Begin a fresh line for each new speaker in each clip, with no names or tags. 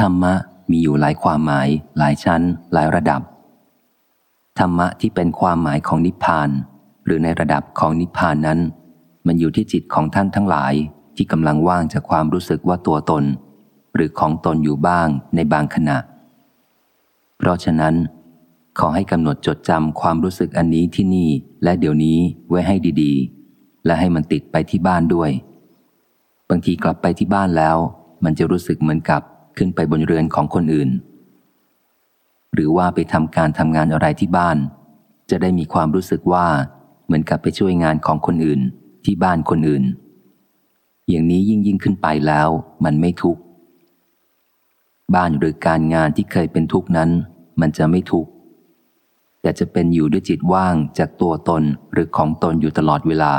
ธรรมะมีอยู่หลายความหมาย หลายชั้น หลายระดับ ธรรมะที่เป็นความหมายของนิพพาน หรือในระดับของนิพพานนั้น มันอยู่ที่จิตของท่านทั้งหลายที่กำลังว่างจากความรู้สึกว่าตัวตน หรือของตนอยู่บ้างในบางขณะ เพราะฉะนั้น ขอให้กำหนดจดจำความรู้สึกอันนี้ที่นี่และเดี๋ยวนี้ไว้ให้ดีๆ และให้มันติดไปที่บ้านด้วย บางทีกลับไปที่บ้านแล้ว มันจะรู้สึกเหมือนกับ ขึ้นไปบนเรือนของคนอื่น หรือว่าไปทำการทำงานอะไรที่บ้าน จะได้มีความรู้สึกว่าเหมือนกับไปช่วยงานของคนอื่นที่บ้านคนอื่น อย่างนี้ยิ่งยิ่งขึ้นไปแล้ว มันไม่ทุกข์บ้านหรือการงานที่เคยเป็นทุกข์นั้น มันจะไม่ทุกข์แต่จะเป็นอยู่ด้วยจิตว่างจากตัวตนหรือของตนอยู่ตลอดเวลา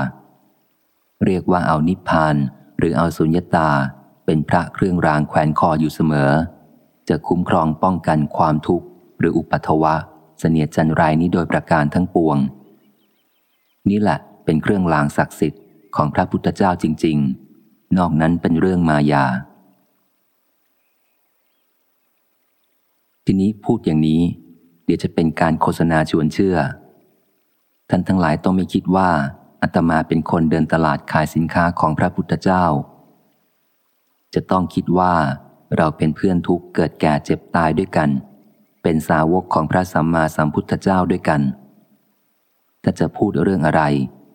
เรียกว่าเอานิพพานหรือเอาสุญญตา เป็นพระเครื่องรางแขวนคออยู่เสมอ จะคุ้มครองป้องกันความทุกข์ หรืออุปัทวะ เสนียจันไรนี้โดยประการทั้งปวง นี่แหละเป็นเครื่องรางศักดิ์สิทธิ์ของพระพุทธเจ้าจริง ๆ นอกนั้นเป็นเรื่องมายา ทีนี้พูดอย่างนี้ เดี๋ยวจะเป็นการโฆษณาชวนเชื่อ ท่านทั้งหลายต้องไม่คิดว่าอาตมาเป็นคนเดินตลาดขายสินค้าของพระพุทธเจ้า จะต้องคิดว่าเราเป็นเพื่อนทุกเกิดแก่เจ็บตายด้วยกัน เป็นสาวกของพระสัมมาสัมพุทธเจ้าด้วยกัน ถ้าจะพูดเรื่องอะไร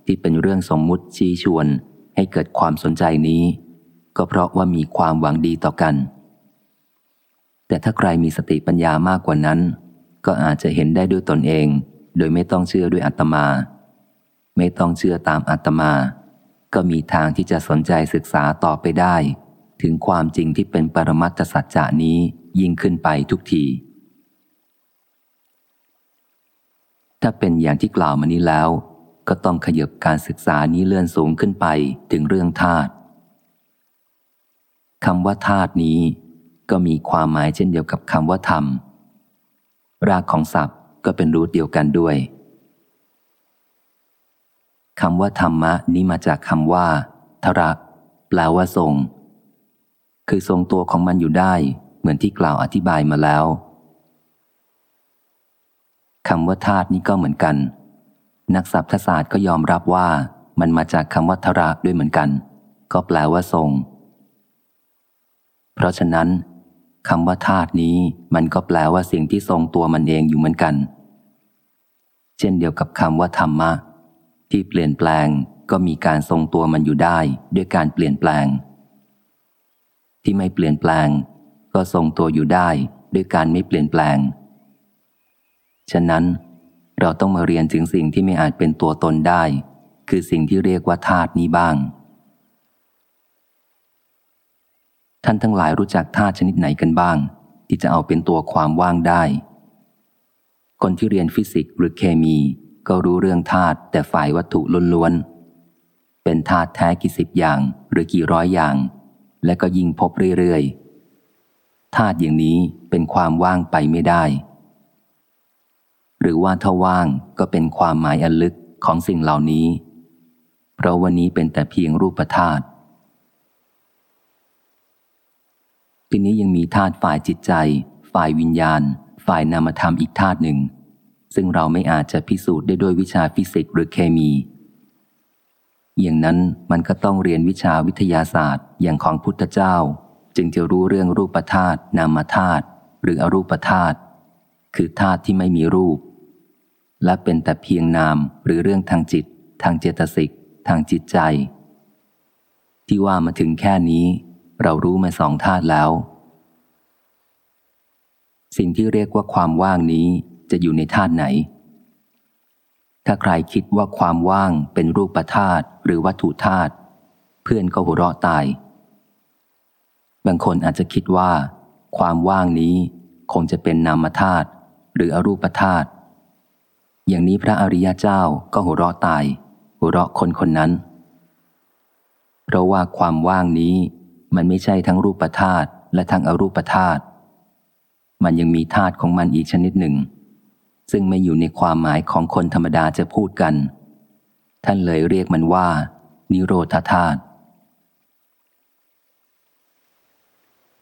ที่เป็นเรื่องสมมุติชี้ชวนให้เกิดความสนใจนี้ ก็เพราะว่ามีความหวังดีต่อกัน แต่ถ้าใครมีสติปัญญามากกว่านั้น ก็อาจจะเห็นได้ด้วยตนเอง โดยไม่ต้องเชื่อด้วยอัตมา ไม่ต้องเชื่อตามอัตมา ก็มีทางที่จะสนใจศึกษาต่อไปได้ ถึงความจริงที่เป็นปรมัตถสัจจานี้ยิ่งขึ้นไปทุกที ถ้าเป็นอย่างที่กล่าวมานี้แล้ว ก็ต้องขยับการศึกษานี้เลื่อนสูงขึ้นไปถึงเรื่องธาตุคำว่าธาตุนี้ ก็มีความหมายเช่นเดียวกับคำว่าธรรม รากของศัพท์ก็เป็นรูทเดียวกันด้วยคำว่าธรรมะนี้มาจากคำว่าทระแปลว่าทรง คือทรงตัวของมันอยู่ได้เหมือนที่กล่าวอธิบายมาแล้วคำว่าธาตุนี้ก็เหมือนกัน นักศัพทศาสตร์ก็ยอมรับว่ามันมาจากคำว่าทระด้วยเหมือนกัน ก็แปลว่าทรง เพราะฉะนั้นคำว่าธาตุนี้มันก็แปลว่าสิ่งที่ทรงตัวมันเองอยู่เหมือนกัน เช่นเดียวกับคำว่าธรรมะ ที่เปลี่ยนแปลงก็มีการทรงตัวมันอยู่ได้ ด้วยการเปลี่ยนแปลง ที่ไม่เปลี่ยนแปลง ก็ทรงตัวอยู่ได้ด้วยการไม่เปลี่ยนแปลง ฉะนั้นเราต้องมาเรียนถึงสิ่งที่ไม่อาจเป็นตัวตนได้ คือสิ่งที่เรียกว่าธาตุนี้บ้าง ท่านทั้งหลายรู้จักธาตุชนิดไหนกันบ้าง ที่จะเอาเป็นตัวความว่างได้ คนที่เรียนฟิสิกส์หรือเคมี ก็รู้เรื่องธาตุแต่ฝ่ายวัตถุล้วนๆเป็นธาตุแท้กี่สิบอย่างหรือกี่ร้อยอย่าง และก็ยิ่งพบเรื่อยๆธาตุอย่างนี้เป็นความว่างไปไม่ได้ หรือว่าถ้าว่างก็เป็นความหมายอันลึกของสิ่งเหล่านี้ เพราะวันนี้เป็นแต่เพียงรูปธาตุทีนี้ยังมีธาตุฝ่ายจิตใจ ฝ่ายวิญญาณ ฝ่ายนามธรรมอีกธาตุหนึ่ง ซึ่งเราไม่อาจจะพิสูจน์ได้ด้วยวิชาฟิสิกส์หรือเคมี อย่างนั้นมันก็ต้องเรียนวิชาวิทยาศาสตร์ อย่างของพุทธเจ้า จึงจะรู้เรื่องรูปธาตุนามธาตุหรืออรูปธาตุคือธาตุที่ไม่มีรูป และเป็นแต่เพียงนามหรือเรื่องทางจิต ทางเจตสิก ทางจิตใจ ที่ว่ามาถึงแค่นี้ เรารู้มาสองธาตุแล้ว สิ่งที่เรียกว่าความว่างนี้จะอยู่ในธาตุไหน ถ้าใครคิดว่าความว่างเป็นรูปธาตุหรือวัตถุธาตุเพื่อนก็หัวเราะตาย บางคนอาจจะคิดว่า ความว่างนี้คงจะเป็นนามธาตุหรืออรูปธาตุอย่างนี้พระอริยเจ้าก็หัวเราะตาย หัวเราะคนคนนั้น เพราะว่าความว่างนี้มันไม่ใช่ทั้งรูปธาตุและทั้งอรูปธาตุมันยังมีธาตุของมันอีกชนิดหนึ่ง ซึ่งไม่อยู่ในความหมายของคนธรรมดาจะพูดกัน ท่านเลยเรียกมันว่า นิโรธาธาตุ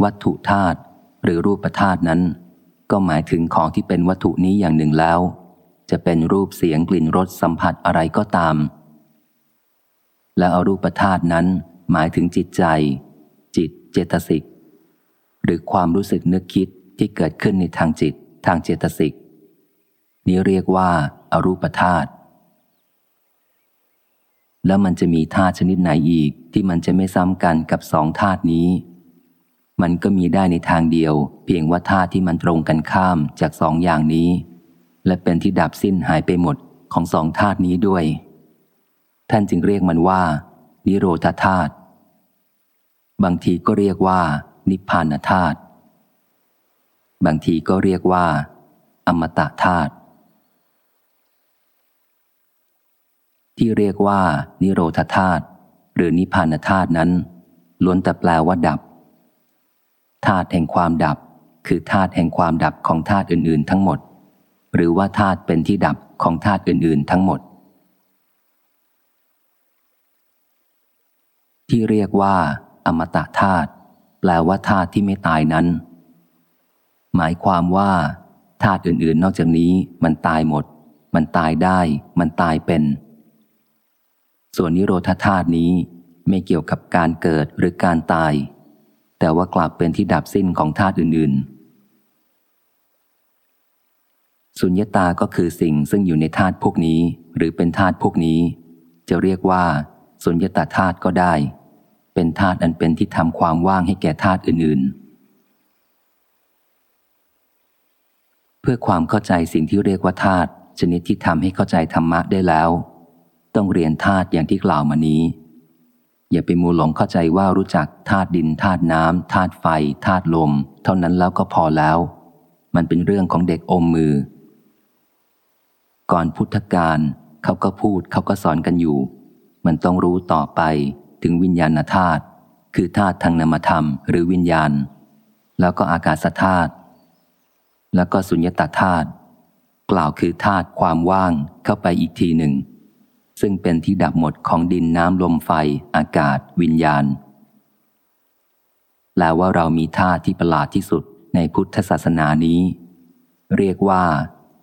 วัตถุธาตุหรือรูปธาตุนั้น ก็หมายถึงของที่เป็นวัตถุนี้อย่างหนึ่งแล้ว จะเป็นรูปเสียงกลิ่นรสสัมผัสอะไรก็ตาม และอารูปธาตุนั้นหมายถึงจิตใจ จิตเจตสิกหรือความรู้สึกนึกคิดที่เกิดขึ้นในทางจิตทางเจตสิก นี้เรียกว่าอารูปธาตุแล้วมันจะมีธาตุชนิดไหนอีกที่มันจะไม่ซ้ำกันกับสองธาตุนี้ มันก็มีได้ในทางเดียว เพียงว่าธาตุที่มันตรงกันข้ามจากสองอย่างนี้ และเป็นที่ดับสิ้นหายไปหมดของสองธาตุนี้ด้วย ท่านจึงเรียกมันว่า นิโรธธาตุบางทีก็เรียกว่า นิพพานธาตุบางทีก็เรียกว่า อมตะธาตุ ที่เรียกว่า นิโรธาธาตุหรือนิพพานธาตุนั้น ล้วนแต่แปลว่าดับธาตุแห่งความดับ คือธาตุแห่งความดับของธาตุอื่น ๆ ทั้งหมด หรือว่าธาตุเป็นที่ดับของธาตุอื่น ๆ ทั้งหมด ที่เรียกว่า อมตะธาตุแปลว่าธาตุที่ไม่ตายนั้น หมายความว่าธาตุอื่น ๆ นอกจากนี้มันตายหมด มันตายได้ มันตายเป็น ส่วนนิโรธาธาตุนี้ไม่เกี่ยวกับการเกิดหรือการตาย แต่ว่ากลับเป็นที่ดับสิ้นของธาตุอื่น ๆ สุญญตาก็คือสิ่งซึ่งอยู่ในธาตุพวกนี้ หรือเป็นธาตุพวกนี้ จะเรียกว่า สุญญตาธาตุก็ได้ เป็นธาตุอันเป็นที่ทำความว่างให้แก่ธาตุอื่น ๆ เพื่อความเข้าใจสิ่งที่เรียกว่าธาตุชนิดที่ทำให้เข้าใจธรรมะได้แล้ว ต้องเรียนธาตุอย่างที่กล่าวมานี้ อย่าไปมูหลงเข้าใจว่ารู้จักธาตุดินธาตุน้ำธาตุไฟธาตุลม เท่านั้นแล้วก็พอแล้ว มันเป็นเรื่องของเด็กอมมือ ก่อนพุทธกาลเขาก็พูดเขาก็สอนกันอยู่ มันต้องรู้ต่อไปถึงวิญญาณธาตุคือธาตุทางนามธรรมหรือวิญญาณ แล้วก็อากาศธาตุแล้วก็สุญญตาธาตุกล่าวคือธาตุความว่างเข้าไปอีกทีหนึ่ง ซึ่งเป็นที่ดับหมดของดินน้ำลมไฟ อากาศ วิญญาณแลวว่าเรามีธาตุที่ประหลาดที่สุดในพุทธศาสนานี้ เรียกว่า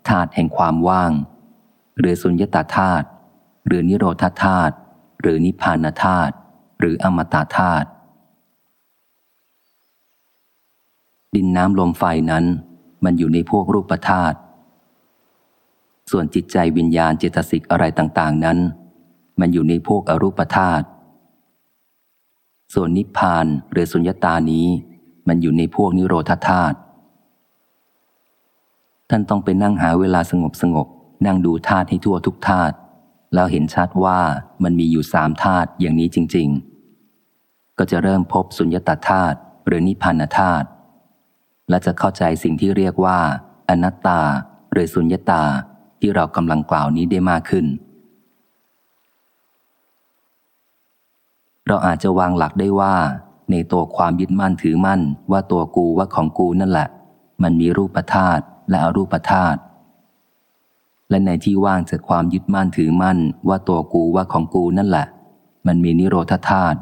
ธาตุแห่งความว่าง หรือสุญญตาธาตุหรือนิโรธาธาตุหรือนิพพานธาตุหรืออมตะธาตุดินน้ำลมไฟนั้น มันอยู่ในพวกรูปธาตุ ส่วนจิตใจวิญญาณเจตสิกอะไรต่างๆ นั้น มันอยู่ในพวกอรูปธาตุ ส่วนนิพพานหรือสุญญตานี้ มันอยู่ในพวกนิโรธาธาตุ ท่านต้องไปนั่งหาเวลาสงบสงบนั่งดูธาตุให้ทั่วทุกธาตุ แล้วเห็นชัดว่ามันมีอยู่สามธาตุอย่างนี้จริง ๆ ก็จะเริ่มพบสุญญตาธาตุหรือนิพพานธาตุ และจะเข้าใจสิ่งที่เรียกว่า อนัตตา หรือสุญญตา ที่เรากำลังกล่าวนี้ได้มากขึ้น เราอาจจะวางหลักได้ว่า ในตัวความยึดมั่นถือมั่นว่าตัวกูว่าของกูนั่นแหละ มันมีรูปธาตุและอรูปธาตุและในที่ว่างจากความยึดมั่นถือมั่นว่าตัวกูว่าของกูนั่นแหละ มันมีนิโรธาธาตุ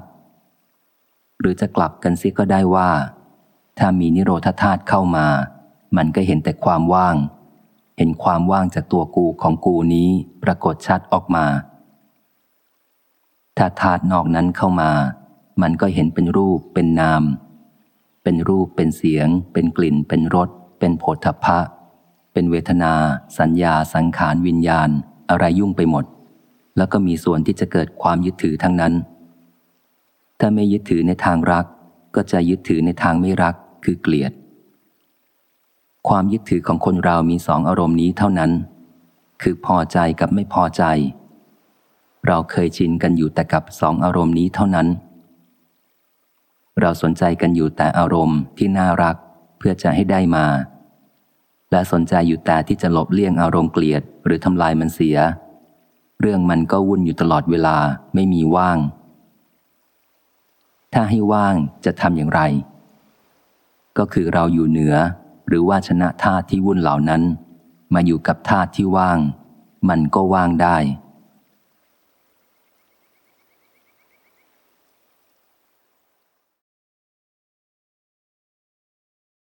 หรือจะกลับกันซิก็ได้ว่า ถ้ามีนิโรธาธาตุเข้ามา มันก็เห็นแต่ความว่าง เห็นความว่างจากตัวกูของกูนี้ปรากฏชัดออกมา ถ้าธาตุนอกนั้นเข้ามา มันก็เห็นเป็นรูปเป็นนาม เป็นรูปเป็นเสียง เป็นกลิ่น เป็นรส เป็นโผฏฐพะ เป็นเวทนา สัญญาสังขารวิญญาณ อะไรยุ่งไปหมด แล้วก็มีส่วนที่จะเกิดความยึดถือทั้งนั้น ถ้าไม่ยึดถือในทางรัก ก็จะยึดถือในทางไม่รักคือเกลียด ความยึดถือของคนเรามีสองอารมณ์นี้เท่านั้น คือพอใจกับไม่พอใจ เราเคยชินกันอยู่แต่กับสองอารมณ์นี้เท่านั้น เราสนใจกันอยู่แต่อารมณ์ที่น่ารักเพื่อจะให้ได้มา และสนใจอยู่แต่ที่จะหลบเลี่ยงอารมณ์เกลียดหรือทำลายมันเสีย เรื่องมันก็วุ่นอยู่ตลอดเวลาไม่มีว่าง ถ้าให้ว่างจะทำอย่างไร ก็คือเราอยู่เหนือ หรือว่าชนะธาตุที่วุ่นเหล่านั้น มาอยู่กับธาตุที่ว่าง มันก็ว่างได้